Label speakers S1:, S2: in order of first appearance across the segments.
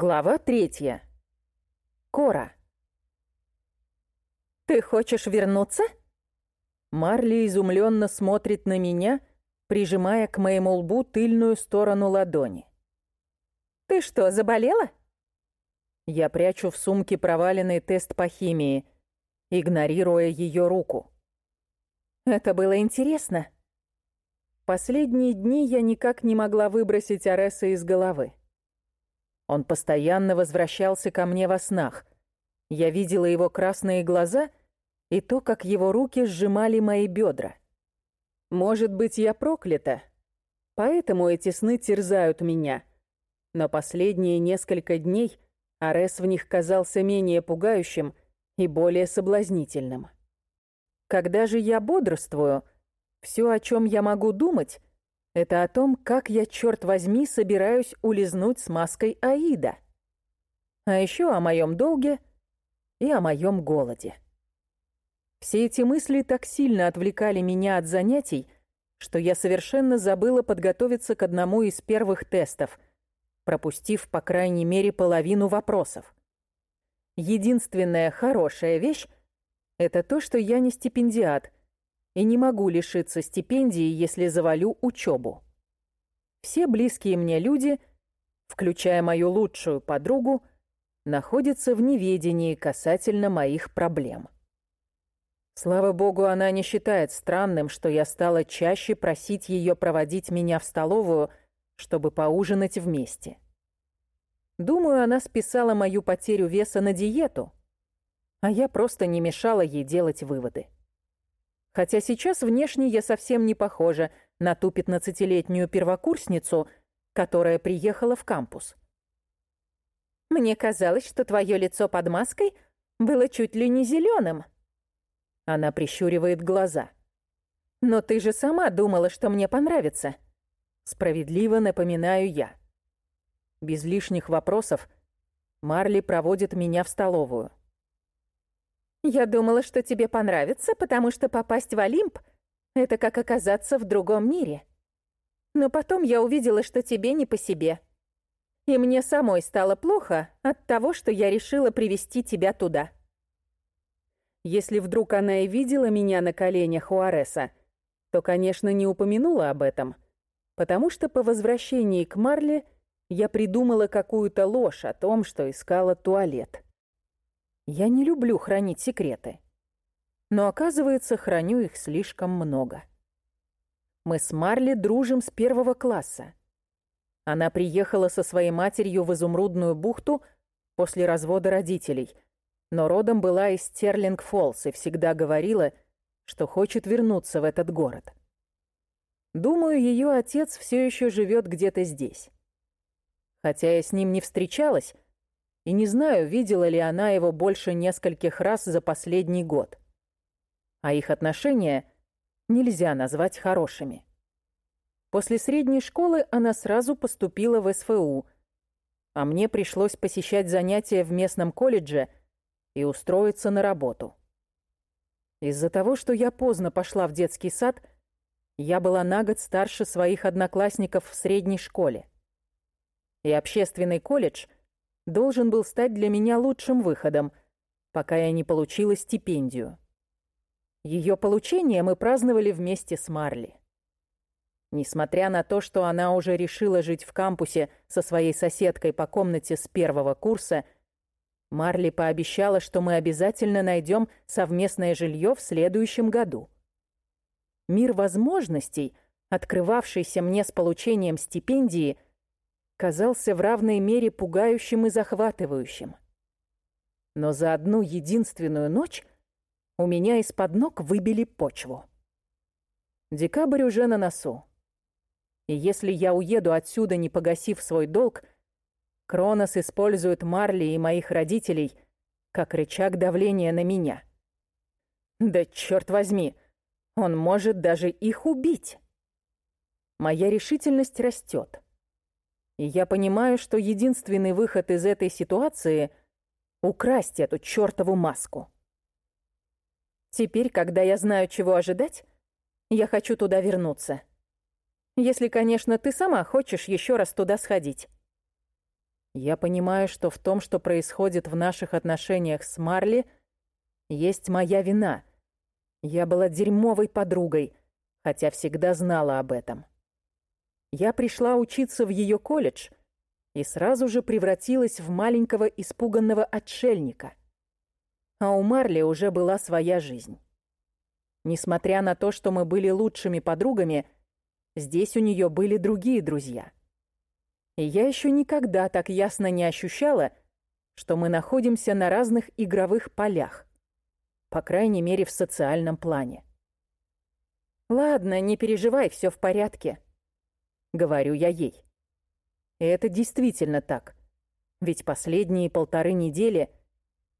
S1: Глава третья. Кора.
S2: «Ты хочешь вернуться?»
S1: Марли изумленно смотрит на меня, прижимая к моему лбу тыльную сторону ладони.
S2: «Ты что, заболела?»
S1: Я прячу в сумке проваленный тест по химии, игнорируя ее руку.
S2: «Это было интересно».
S1: Последние дни я никак не могла выбросить Ареса из головы. Он постоянно возвращался ко мне во снах. Я видела его красные глаза и то, как его руки сжимали мои бедра. Может быть, я проклята, поэтому эти сны терзают меня. Но последние несколько дней Арес в них казался менее пугающим и более соблазнительным. Когда же я бодрствую, все, о чем я могу думать, это о том, как я, черт возьми, собираюсь улизнуть с маской Аида. А еще о моем долге и о моем голоде. Все эти мысли так сильно отвлекали меня от занятий, что я совершенно забыла подготовиться к одному из первых тестов, пропустив, по крайней мере, половину вопросов. Единственная хорошая вещь — это то, что я не стипендиат — и не могу лишиться стипендии, если завалю учебу. Все близкие мне люди, включая мою лучшую подругу, находятся в неведении касательно моих проблем. Слава богу, она не считает странным, что я стала чаще просить ее проводить меня в столовую, чтобы поужинать вместе. Думаю, она списала мою потерю веса на диету, а я просто не мешала ей делать выводы хотя сейчас внешне я совсем не похожа на ту пятнадцатилетнюю первокурсницу, которая приехала в кампус.
S2: «Мне казалось, что твое лицо под маской было чуть ли не зеленым.
S1: Она прищуривает глаза.
S2: «Но ты же сама думала, что мне понравится».
S1: Справедливо напоминаю я. Без лишних вопросов Марли проводит меня в столовую.
S2: Я думала, что тебе понравится, потому что попасть в Олимп — это как оказаться в другом мире. Но потом я увидела, что тебе не по себе. И мне самой стало плохо от того, что я решила привести тебя туда.
S1: Если вдруг она и видела меня на коленях у Ареса, то, конечно, не упомянула об этом, потому что по возвращении к Марле я придумала какую-то ложь о том, что искала туалет. Я не люблю хранить секреты. Но оказывается, храню их слишком много. Мы с Марли дружим с первого класса. Она приехала со своей матерью в Изумрудную бухту после развода родителей, но родом была из Стерлинг-Фоллс и всегда говорила, что хочет вернуться в этот город. Думаю, ее отец все еще живет где-то здесь. Хотя я с ним не встречалась, и не знаю, видела ли она его больше нескольких раз за последний год. А их отношения нельзя назвать хорошими. После средней школы она сразу поступила в СФУ, а мне пришлось посещать занятия в местном колледже и устроиться на работу. Из-за того, что я поздно пошла в детский сад, я была на год старше своих одноклассников в средней школе. И общественный колледж — должен был стать для меня лучшим выходом, пока я не получила стипендию. Ее получение мы праздновали вместе с Марли. Несмотря на то, что она уже решила жить в кампусе со своей соседкой по комнате с первого курса, Марли пообещала, что мы обязательно найдем совместное жилье в следующем году. Мир возможностей, открывавшийся мне с получением стипендии – казался в равной мере пугающим и захватывающим. Но за одну единственную ночь у меня из-под ног выбили почву. Декабрь уже на носу. И если я уеду отсюда, не погасив свой долг, Кронос использует Марли и моих родителей как рычаг давления на меня. Да черт возьми, он может даже их убить. Моя решительность растет. И я понимаю, что единственный выход из этой ситуации — украсть эту чёртову маску. Теперь, когда я знаю, чего ожидать, я хочу туда вернуться. Если, конечно, ты сама хочешь еще раз туда сходить. Я понимаю, что в том, что происходит в наших отношениях с Марли, есть моя вина. Я была дерьмовой подругой, хотя всегда знала об этом. Я пришла учиться в ее колледж и сразу же превратилась в маленького испуганного отшельника. А у Марли уже была своя жизнь. Несмотря на то, что мы были лучшими подругами, здесь у нее были другие друзья. И я еще никогда так ясно не ощущала, что мы находимся на разных игровых полях, по крайней мере в социальном плане. «Ладно, не переживай, все в порядке», — говорю я ей. Это действительно так, ведь последние полторы недели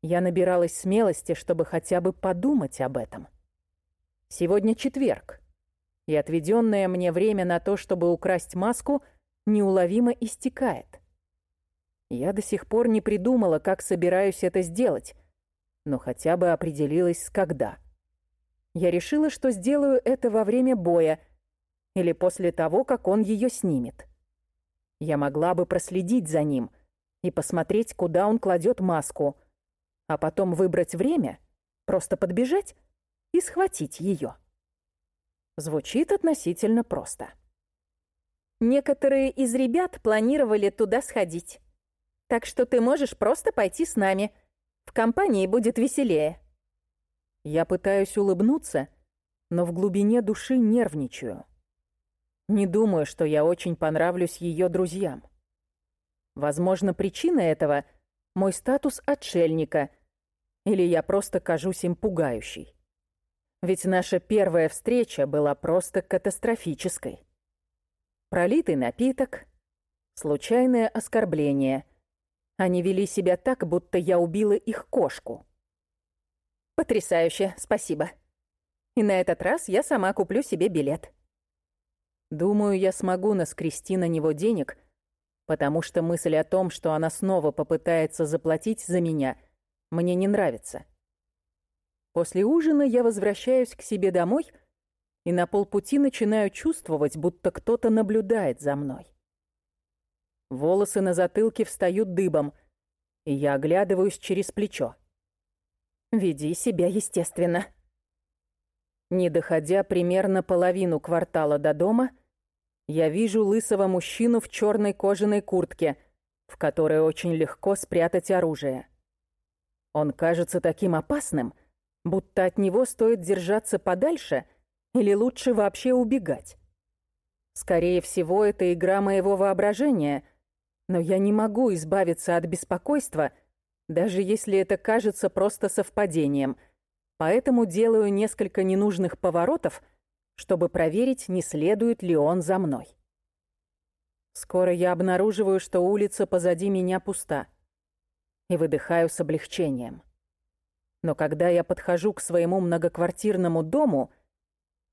S1: я набиралась смелости, чтобы хотя бы подумать об этом. Сегодня четверг, и отведенное мне время на то, чтобы украсть маску, неуловимо истекает. Я до сих пор не придумала, как собираюсь это сделать, но хотя бы определилась с когда. Я решила, что сделаю это во время боя или после того, как он ее снимет. Я могла бы проследить за ним и посмотреть, куда он кладет маску, а потом выбрать время, просто подбежать и схватить ее. Звучит относительно просто.
S2: Некоторые из ребят планировали туда сходить. Так что ты можешь просто пойти с нами. В компании будет веселее.
S1: Я пытаюсь улыбнуться, но в глубине души нервничаю. Не думаю, что я очень понравлюсь ее друзьям. Возможно, причина этого — мой статус отшельника, или я просто кажусь им пугающей. Ведь наша первая встреча была просто катастрофической. Пролитый напиток, случайное оскорбление. Они вели себя так, будто я убила их кошку.
S2: Потрясающе, спасибо. И на этот раз я сама куплю себе билет.
S1: Думаю, я смогу наскрести на него денег, потому что мысль о том, что она снова попытается заплатить за меня, мне не нравится. После ужина я возвращаюсь к себе домой и на полпути начинаю чувствовать, будто кто-то наблюдает за мной. Волосы на затылке встают дыбом, и я оглядываюсь через плечо.
S2: «Веди себя естественно».
S1: Не доходя примерно половину квартала до дома, я вижу лысого мужчину в черной кожаной куртке, в которой очень легко спрятать оружие. Он кажется таким опасным — будто от него стоит держаться подальше или лучше вообще убегать. Скорее всего, это игра моего воображения, но я не могу избавиться от беспокойства, даже если это кажется просто совпадением, поэтому делаю несколько ненужных поворотов, чтобы проверить, не следует ли он за мной. Скоро я обнаруживаю, что улица позади меня пуста, и выдыхаю с облегчением. Но когда я подхожу к своему многоквартирному дому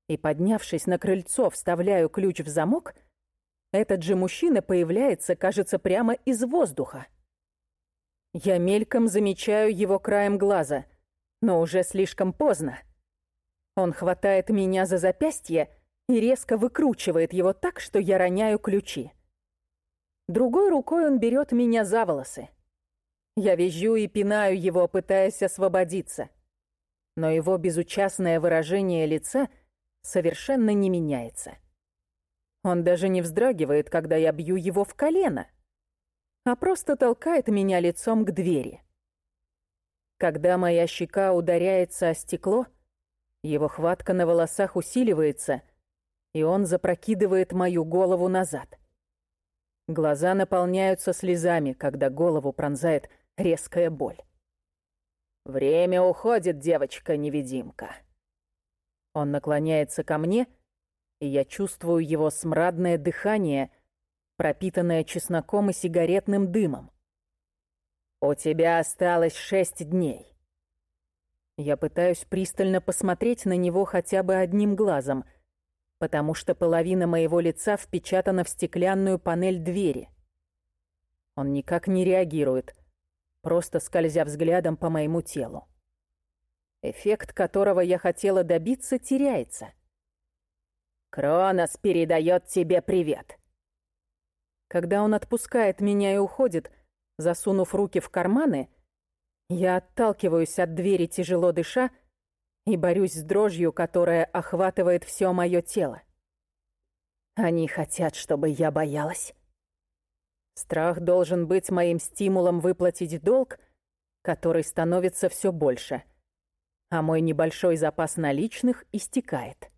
S1: и, поднявшись на крыльцо, вставляю ключ в замок, этот же мужчина появляется, кажется, прямо из воздуха. Я мельком замечаю его краем глаза, но уже слишком поздно. Он хватает меня за запястье и резко выкручивает его так, что я роняю ключи. Другой рукой он берет меня за волосы. Я визжу и пинаю его, пытаясь освободиться. Но его безучастное выражение лица совершенно не меняется. Он даже не вздрагивает, когда я бью его в колено, а просто толкает меня лицом к двери. Когда моя щека ударяется о стекло, его хватка на волосах усиливается, и он запрокидывает мою голову назад. Глаза наполняются слезами, когда голову пронзает резкая боль. «Время уходит, девочка-невидимка». Он наклоняется ко мне, и я чувствую его смрадное дыхание, пропитанное чесноком и сигаретным дымом. «У тебя осталось шесть дней». Я пытаюсь пристально посмотреть на него хотя бы одним глазом, потому что половина моего лица впечатана в стеклянную панель двери. Он никак не реагирует, просто скользя взглядом по моему телу. Эффект, которого я хотела добиться, теряется. «Кронос передает тебе привет». Когда он отпускает меня и уходит, Засунув руки в карманы, я отталкиваюсь от двери, тяжело дыша, и борюсь с дрожью, которая охватывает все мое тело. Они хотят, чтобы я боялась. Страх должен быть моим стимулом выплатить долг, который становится все больше, а мой небольшой запас наличных истекает.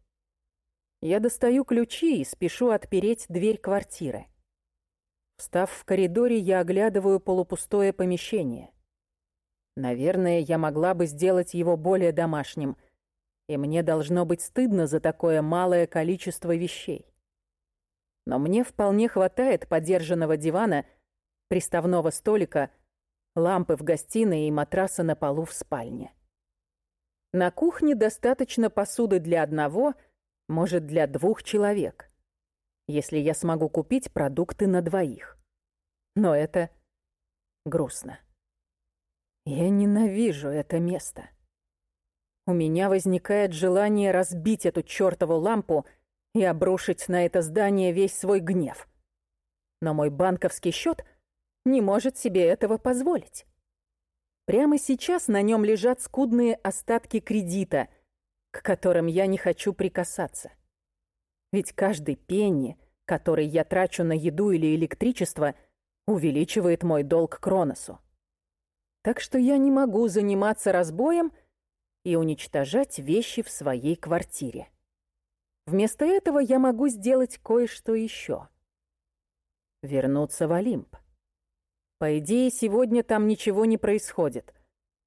S1: Я достаю ключи и спешу отпереть дверь квартиры. Встав в коридоре, я оглядываю полупустое помещение. Наверное, я могла бы сделать его более домашним, и мне должно быть стыдно за такое малое количество вещей. Но мне вполне хватает подержанного дивана, приставного столика, лампы в гостиной и матраса на полу в спальне. На кухне достаточно посуды для одного, может, для двух человек, если я смогу купить продукты на двоих. Но это грустно. Я ненавижу это место. У меня возникает желание разбить эту чёртову лампу и обрушить на это здание весь свой гнев. Но мой банковский счёт не может себе этого позволить. Прямо сейчас на нём лежат скудные остатки кредита, к которым я не хочу прикасаться. Ведь каждый пенни, который я трачу на еду или электричество, увеличивает мой долг Кроносу. Так что я не могу заниматься разбоем и уничтожать вещи в своей квартире. Вместо этого я могу сделать кое-что еще. Вернуться в Олимп. По идее, сегодня там ничего не происходит,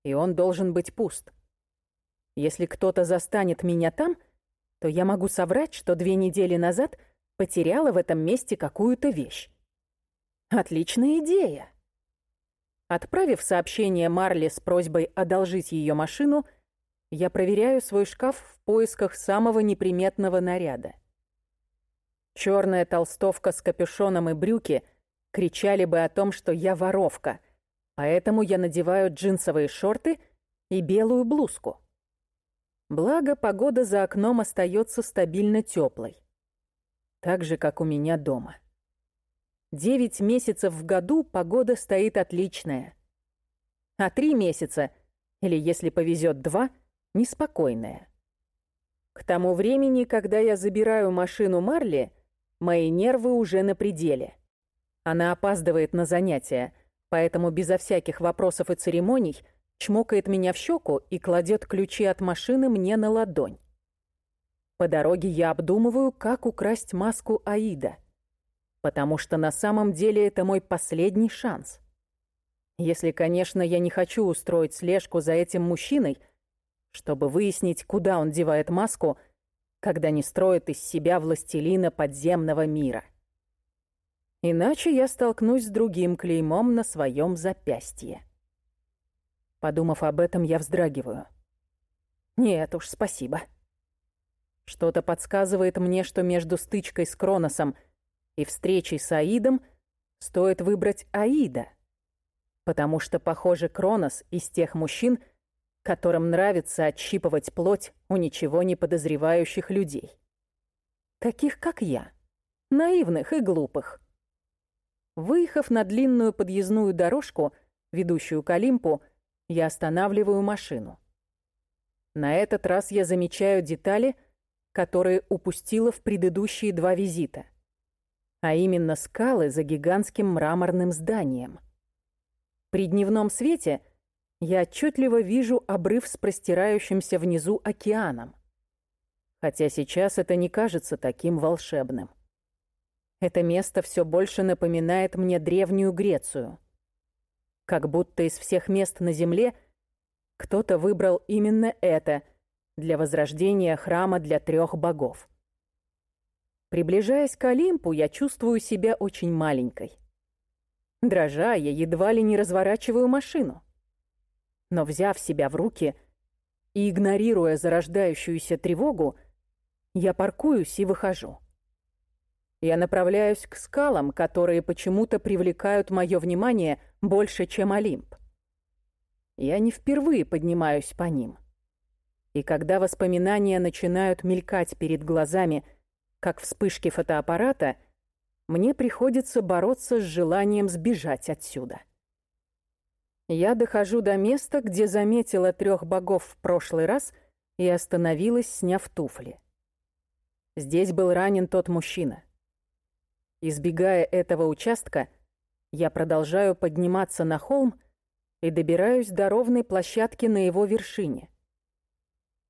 S1: и он должен быть пуст. Если кто-то застанет меня там, то я могу соврать, что две недели назад потеряла в этом месте какую-то вещь. Отличная идея. Отправив сообщение Марли с просьбой одолжить ее машину, я проверяю свой шкаф в поисках самого неприметного наряда. Черная толстовка с капюшоном и брюки кричали бы о том, что я воровка, поэтому я надеваю джинсовые шорты и белую блузку. Благо, погода за окном остается стабильно теплой. Так же, как у меня дома. Девять месяцев в году погода стоит отличная. А три месяца, или если повезет два, неспокойная. К тому времени, когда я забираю машину Марли, мои нервы уже на пределе. Она опаздывает на занятия, поэтому безо всяких вопросов и церемоний чмокает меня в щеку и кладет ключи от машины мне на ладонь. По дороге я обдумываю, как украсть маску Аида — потому что на самом деле это мой последний шанс. Если, конечно, я не хочу устроить слежку за этим мужчиной, чтобы выяснить, куда он девает маску, когда не строит из себя властелина подземного мира. Иначе я столкнусь с другим клеймом на своем запястье. Подумав об этом, я вздрагиваю. Нет уж, спасибо. Что-то подсказывает мне, что между стычкой с Кроносом — и встречей с Аидом стоит выбрать Аида, потому что, похоже, Кронос из тех мужчин, которым нравится отщипывать плоть у ничего не подозревающих людей. Таких, как я, наивных и глупых. Выехав на длинную подъездную дорожку, ведущую к Олимпу, я останавливаю машину. На этот раз я замечаю детали, которые упустила в предыдущие два визита а именно скалы за гигантским мраморным зданием. При дневном свете я отчетливо вижу обрыв с простирающимся внизу океаном. Хотя сейчас это не кажется таким волшебным. Это место все больше напоминает мне древнюю Грецию. Как будто из всех мест на Земле кто-то выбрал именно это для возрождения храма для трех богов. Приближаясь к Олимпу, я чувствую себя очень маленькой. Дрожа, я едва ли не разворачиваю машину. Но взяв себя в руки и игнорируя зарождающуюся тревогу, я паркуюсь и выхожу. Я направляюсь к скалам, которые почему-то привлекают мое внимание больше, чем Олимп. Я не впервые поднимаюсь по ним. И когда воспоминания начинают мелькать перед глазами – как вспышки фотоаппарата, мне приходится бороться с желанием сбежать отсюда. Я дохожу до места, где заметила трех богов в прошлый раз и остановилась, сняв туфли. Здесь был ранен тот мужчина. Избегая этого участка, я продолжаю подниматься на холм и добираюсь до ровной площадки на его вершине.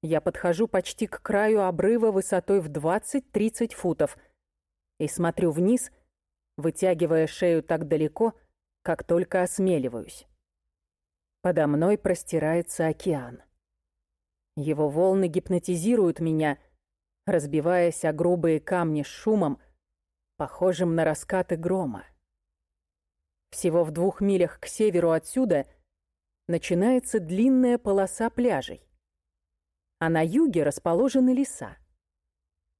S1: Я подхожу почти к краю обрыва высотой в 20-30 футов и смотрю вниз, вытягивая шею так далеко, как только осмеливаюсь. Подо мной простирается океан. Его волны гипнотизируют меня, разбиваясь о грубые камни с шумом, похожим на раскаты грома. Всего в двух милях к северу отсюда начинается длинная полоса пляжей, а на юге расположены леса.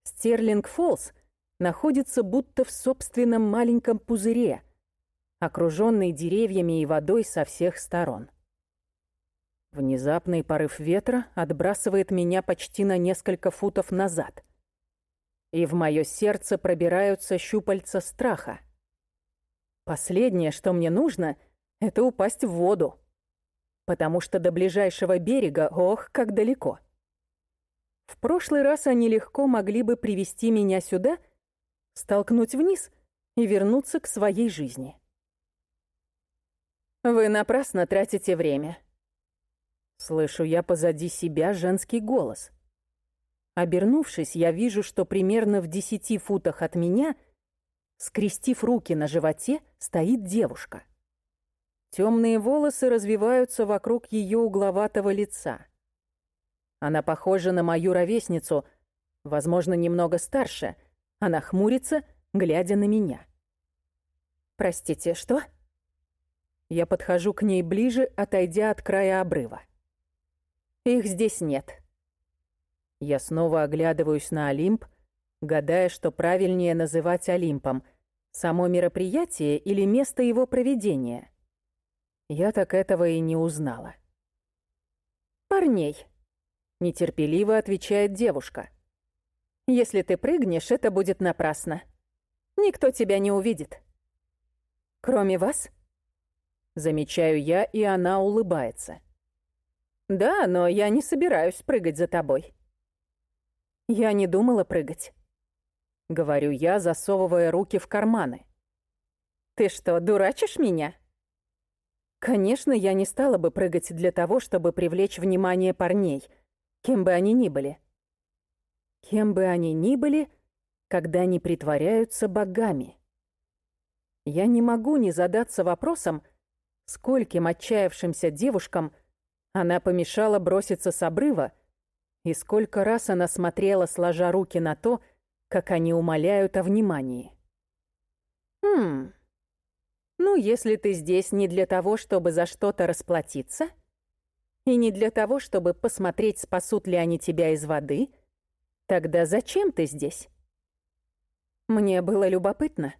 S1: Стерлинг-Фоллс находится будто в собственном маленьком пузыре, окруженный деревьями и водой со всех сторон. Внезапный порыв ветра отбрасывает меня почти на несколько футов назад. И в мое сердце пробираются щупальца страха. Последнее, что мне нужно, это упасть в воду. Потому что до ближайшего берега, ох, как далеко. В прошлый раз они легко могли бы привести меня сюда, столкнуть вниз и вернуться к своей жизни. «Вы напрасно тратите время», Слышу я позади себя женский голос. Обернувшись, я вижу, что примерно в десяти футах от меня, скрестив руки на животе, стоит девушка. Темные волосы развиваются вокруг ее угловатого лица. Она похожа на мою ровесницу, возможно, немного старше. Она хмурится, глядя на меня. «Простите, что?» Я подхожу к ней ближе, отойдя от края обрыва. Их здесь нет. Я снова оглядываюсь на Олимп, гадая, что правильнее называть Олимпом. Само мероприятие или место его проведения. Я так этого и не узнала. «Парней», — нетерпеливо отвечает девушка. «Если ты прыгнешь, это будет напрасно. Никто тебя не увидит». «Кроме вас?» Замечаю я, и она улыбается. «Да, но я не собираюсь прыгать за тобой». «Я не думала прыгать», — говорю я, засовывая руки в карманы. «Ты что, дурачишь меня?» Конечно, я не стала бы прыгать для того, чтобы привлечь внимание парней, кем бы они ни были. Кем бы они ни были, когда они притворяются богами. Я не могу не задаться вопросом, скольким отчаявшимся девушкам она помешала броситься с обрыва, и сколько раз она смотрела, сложа руки на то, как они умоляют о внимании. «Хм, ну, если ты здесь не для того, чтобы за что-то расплатиться, и не для того, чтобы посмотреть, спасут ли они тебя из воды, тогда зачем ты здесь?» Мне было любопытно.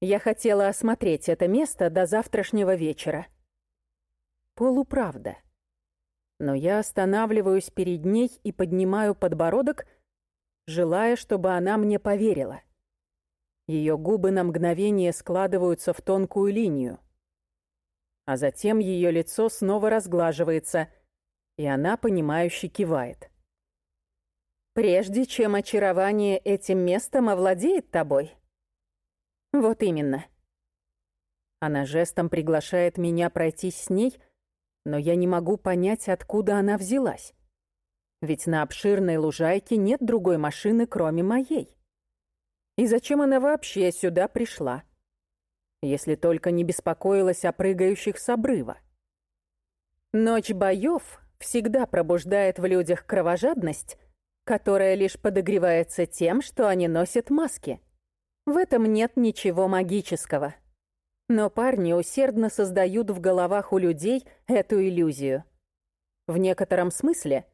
S1: Я хотела осмотреть это место до завтрашнего вечера. Полуправда но я останавливаюсь перед ней и поднимаю подбородок, желая, чтобы она мне поверила. Ее губы на мгновение складываются в тонкую линию, а затем ее лицо снова разглаживается, и она, понимающе кивает. «Прежде чем очарование этим местом овладеет тобой?» «Вот именно». Она жестом приглашает меня пройтись с ней — но я не могу понять, откуда она взялась. Ведь на обширной лужайке нет другой машины, кроме моей. И зачем она вообще сюда пришла? Если только не беспокоилась о прыгающих с обрыва. Ночь боёв всегда пробуждает в людях кровожадность, которая лишь подогревается тем, что они носят маски. В этом нет ничего магического. Но парни усердно создают в головах у людей эту иллюзию. В некотором смысле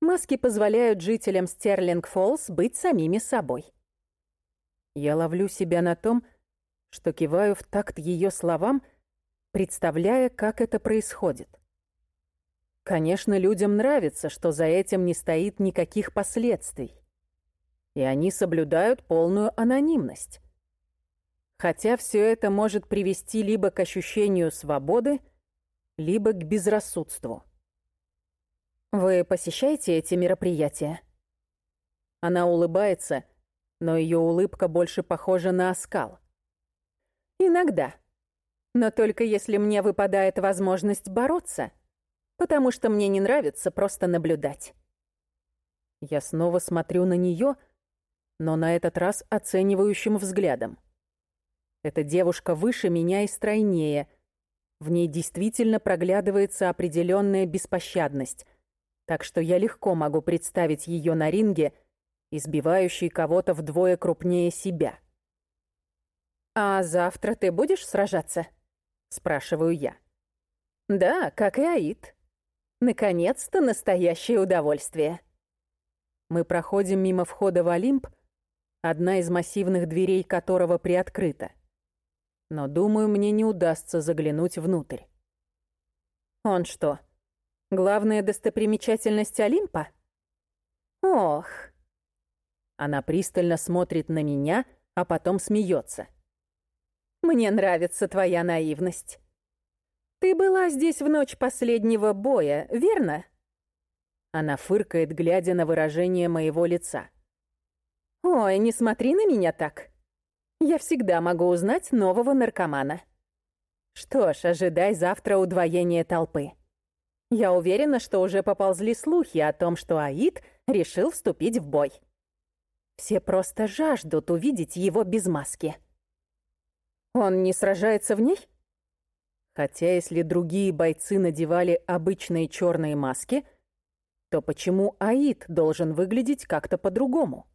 S1: маски позволяют жителям Стерлинг-Фоллс быть самими собой. Я ловлю себя на том, что киваю в такт ее словам, представляя, как это происходит. Конечно, людям нравится, что за этим не стоит никаких последствий. И они соблюдают полную анонимность. Хотя все это может привести либо к ощущению свободы, либо к безрассудству.
S2: «Вы посещаете эти мероприятия?»
S1: Она улыбается, но ее улыбка больше похожа на оскал.
S2: «Иногда. Но только если мне выпадает возможность бороться, потому что мне не нравится просто наблюдать».
S1: Я снова смотрю на нее, но на этот раз оценивающим взглядом. Эта девушка выше меня и стройнее. В ней действительно проглядывается определенная беспощадность, так что я легко могу представить ее на ринге, избивающей кого-то вдвое крупнее себя.
S2: «А завтра ты будешь сражаться?» — спрашиваю я. «Да, как и Аид. Наконец-то настоящее удовольствие».
S1: Мы проходим мимо входа в Олимп, одна из массивных дверей которого приоткрыта. Но, думаю, мне не удастся заглянуть внутрь.
S2: «Он что, главная достопримечательность Олимпа?» «Ох!»
S1: Она пристально смотрит на меня, а потом смеется.
S2: «Мне нравится твоя наивность. Ты была здесь в ночь последнего боя, верно?»
S1: Она фыркает, глядя на выражение моего лица.
S2: «Ой, не смотри на меня так. Я всегда могу узнать нового наркомана. Что ж, ожидай завтра удвоения толпы. Я уверена, что уже поползли слухи о том, что Аид решил вступить в бой. Все просто жаждут увидеть его без маски. Он не сражается в ней?
S1: Хотя если другие бойцы надевали обычные черные маски — то почему Аид должен выглядеть как-то по-другому?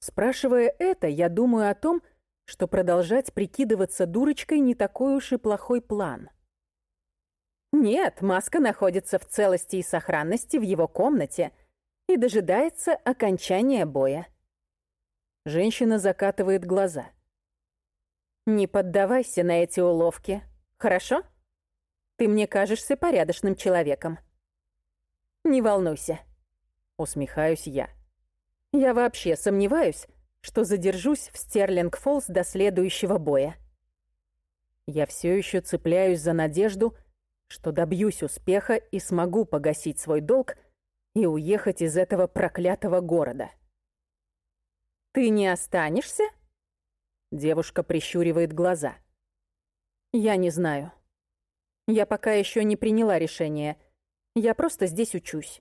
S1: Спрашивая это, я думаю о том, что продолжать прикидываться дурочкой не такой уж и плохой план.
S2: Нет, маска находится в целости и сохранности в его комнате и дожидается окончания боя.
S1: Женщина закатывает глаза.
S2: Не поддавайся на эти уловки, хорошо? Ты мне кажешься порядочным человеком. Не волнуйся.
S1: Усмехаюсь я.
S2: Я вообще сомневаюсь, что задержусь в Стерлинг-Фоллс до следующего боя.
S1: Я все еще цепляюсь за надежду, что добьюсь успеха и смогу погасить свой долг и уехать из этого проклятого города.
S2: «Ты не останешься?»
S1: Девушка прищуривает глаза.
S2: «Я не знаю. Я пока еще не приняла решение, я просто здесь учусь.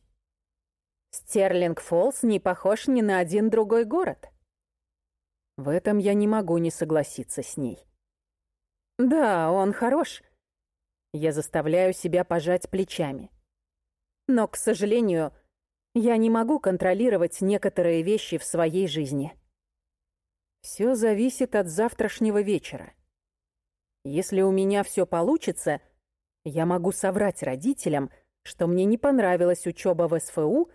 S2: Стерлинг-Фоллс не похож ни на один другой город.
S1: В этом я не могу не согласиться с ней.
S2: Да, он хорош.
S1: Я заставляю себя пожать плечами.
S2: Но, к сожалению, я не могу контролировать некоторые вещи в своей жизни.
S1: Все зависит от завтрашнего вечера. Если у меня все получится, я могу соврать родителям — что мне не понравилась учеба в СФУ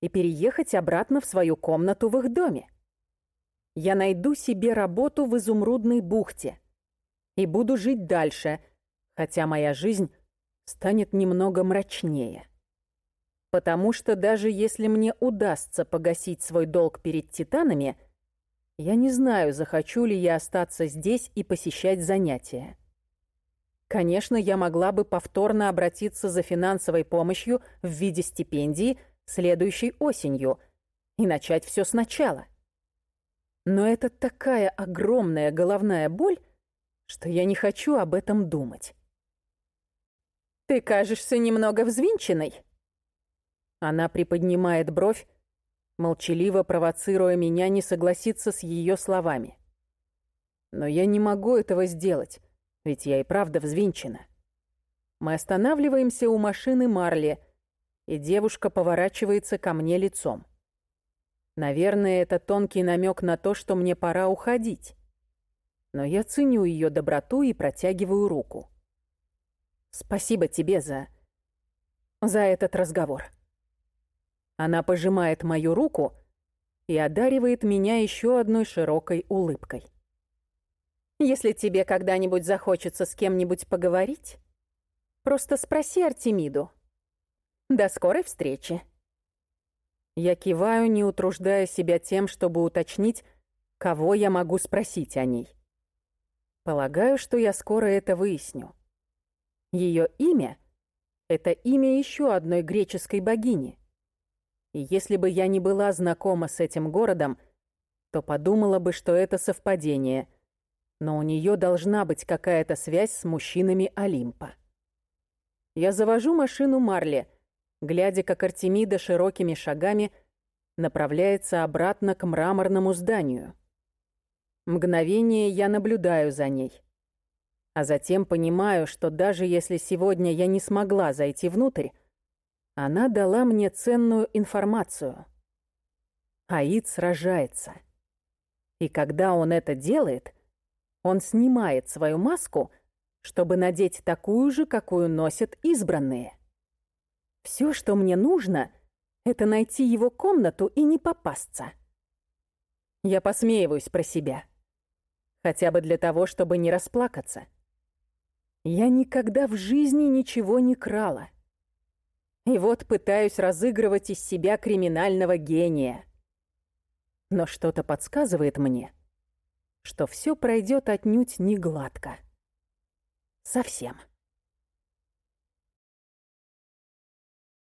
S1: и переехать обратно в свою комнату в их доме. Я найду себе работу в Изумрудной бухте и буду жить дальше, хотя моя жизнь станет немного мрачнее. Потому что даже если мне удастся погасить свой долг перед титанами, я не знаю, захочу ли я остаться здесь и посещать занятия. Конечно, я могла бы повторно обратиться за финансовой помощью в виде стипендии следующей осенью и начать все сначала. Но это такая огромная головная боль, что я не хочу об этом думать.
S2: «Ты кажешься немного взвинченной».
S1: Она приподнимает бровь, молчаливо провоцируя меня не согласиться с ее словами. Но я не могу этого сделать ведь я и правда взвинчена. Мы останавливаемся у машины Марли, и девушка поворачивается ко мне лицом. Наверное, это тонкий намек на то, что мне пора уходить. Но я ценю ее доброту и протягиваю руку. Спасибо тебе за... за этот разговор. Она пожимает мою руку и одаривает меня еще одной широкой улыбкой.
S2: Если тебе когда-нибудь захочется с кем-нибудь поговорить, просто спроси Артемиду. До скорой встречи.
S1: Я киваю, не утруждая себя тем, чтобы уточнить, кого я могу спросить о ней. Полагаю, что я скоро это выясню. Ее имя — это имя еще одной греческой богини. И если бы я не была знакома с этим городом, то подумала бы, что это совпадение, но у нее должна быть какая-то связь с мужчинами Олимпа. Я завожу машину Марли, глядя, как Артемида широкими шагами направляется обратно к мраморному зданию. Мгновение я наблюдаю за ней. А затем понимаю, что даже если сегодня я не смогла зайти внутрь, она дала мне ценную информацию. Аид сражается. И когда он это делает, он снимает свою маску — чтобы надеть такую же, какую носят избранные. Все, что мне нужно, это найти его комнату и не попасться. Я посмеиваюсь про себя. Хотя бы для того, чтобы не расплакаться. Я никогда в жизни ничего не крала. И вот пытаюсь разыгрывать из себя криминального гения. Но что-то подсказывает мне, что все пройдет отнюдь не гладко. Совсем.